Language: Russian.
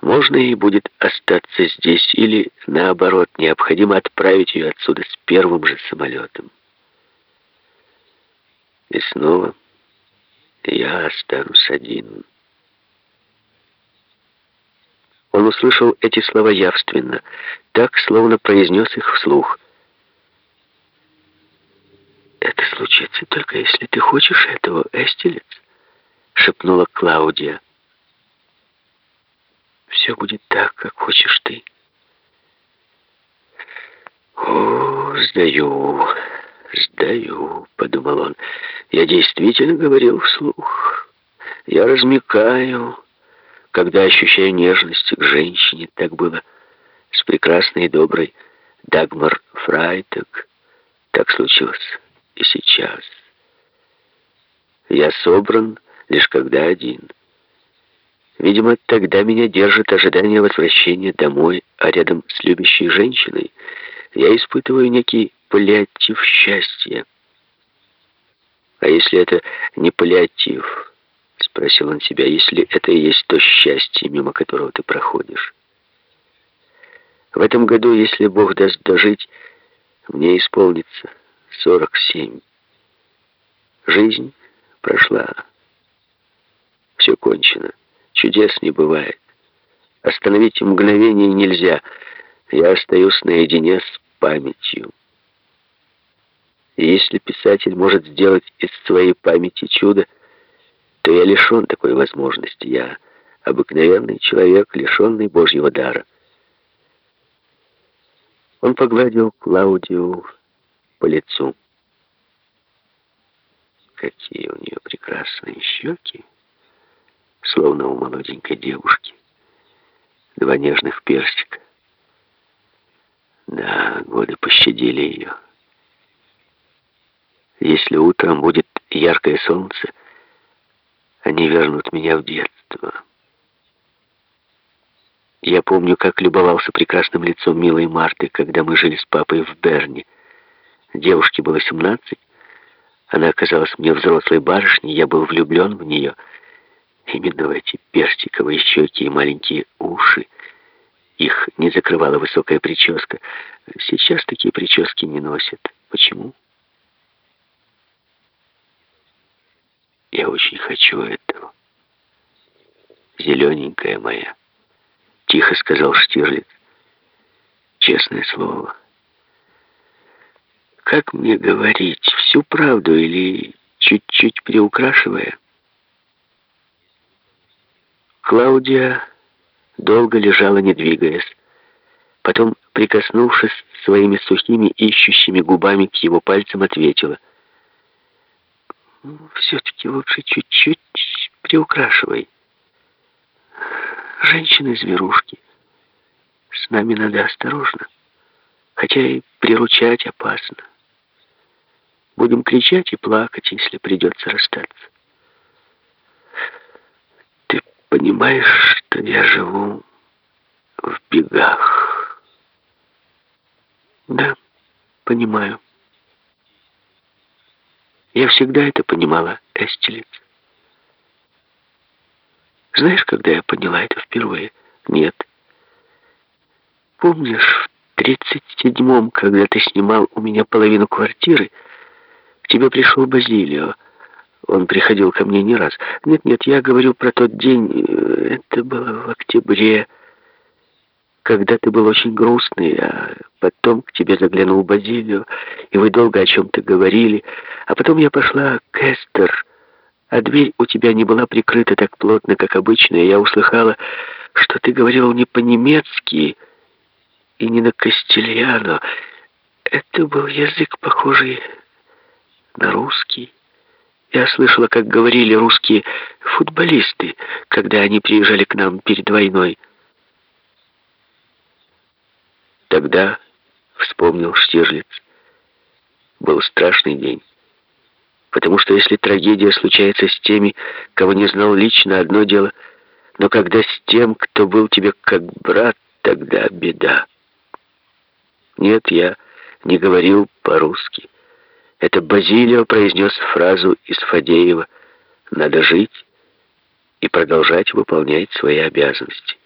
Можно ей будет остаться здесь или, наоборот, необходимо отправить ее отсюда с первым же самолетом. И снова я останусь один. Он услышал эти слова явственно, так, словно произнес их вслух. «Это случится только если ты хочешь этого, Эстелец», — шепнула Клаудия. «Все будет так, как хочешь ты». «О, сдаю, сдаю», — подумал он. «Я действительно говорил вслух. Я размекаю» когда ощущаю нежность к женщине. Так было с прекрасной и доброй Дагмар Фрайтек. Так случилось и сейчас. Я собран лишь когда один. Видимо, тогда меня держит ожидание возвращения домой, а рядом с любящей женщиной я испытываю некий паллиатив счастья. А если это не паллиатив, — спросил он себя, — если это и есть то счастье, мимо которого ты проходишь. В этом году, если Бог даст дожить, мне исполнится 47. Жизнь прошла. Все кончено. Чудес не бывает. Остановить мгновение нельзя. Я остаюсь наедине с памятью. И если писатель может сделать из своей памяти чудо, то я лишен такой возможности. Я обыкновенный человек, лишенный Божьего дара. Он погладил Клаудию по лицу. Какие у нее прекрасные щеки, словно у молоденькой девушки. Два нежных персика. Да, годы пощадили ее. Если утром будет яркое солнце, они вернут меня в детство. Я помню, как любовался прекрасным лицом милой Марты, когда мы жили с папой в Берне. Девушке было 17. Она оказалась мне взрослой барышней, я был влюблен в нее. В эти персиковые щеки и маленькие уши. Их не закрывала высокая прическа. Сейчас такие прически не носят. Почему? Я очень хочу этого. Зелененькая моя. Тихо сказал Штирлиц. Честное слово. Как мне говорить, всю правду или чуть-чуть приукрашивая? Клаудия долго лежала, не двигаясь. Потом, прикоснувшись своими сухими ищущими губами к его пальцам, ответила — все-таки лучше чуть-чуть приукрашивай. Женщины-зверушки. С нами надо осторожно. Хотя и приручать опасно. Будем кричать и плакать, если придется расстаться. Понимаешь, что я живу в бегах? Да, понимаю. Я всегда это понимала, Эстелец. Знаешь, когда я поняла это впервые? Нет. Помнишь, в тридцать седьмом, когда ты снимал у меня половину квартиры, к тебе пришел Базилио. Он приходил ко мне не раз. Нет-нет, я говорю про тот день, э, это было в октябре, когда ты был очень грустный, а потом к тебе заглянул Базилио, и вы долго о чем-то говорили, а потом я пошла к Эстер, а дверь у тебя не была прикрыта так плотно, как обычно, и я услыхала, что ты говорил не по-немецки и не на кастильяно. Это был язык, похожий на русский. Я слышала, как говорили русские футболисты, когда они приезжали к нам перед войной. Тогда, вспомнил Штирлиц, был страшный день. Потому что если трагедия случается с теми, кого не знал лично, одно дело, но когда с тем, кто был тебе как брат, тогда беда. Нет, я не говорил по-русски. Это Базилио произнес фразу из Фадеева «Надо жить и продолжать выполнять свои обязанности».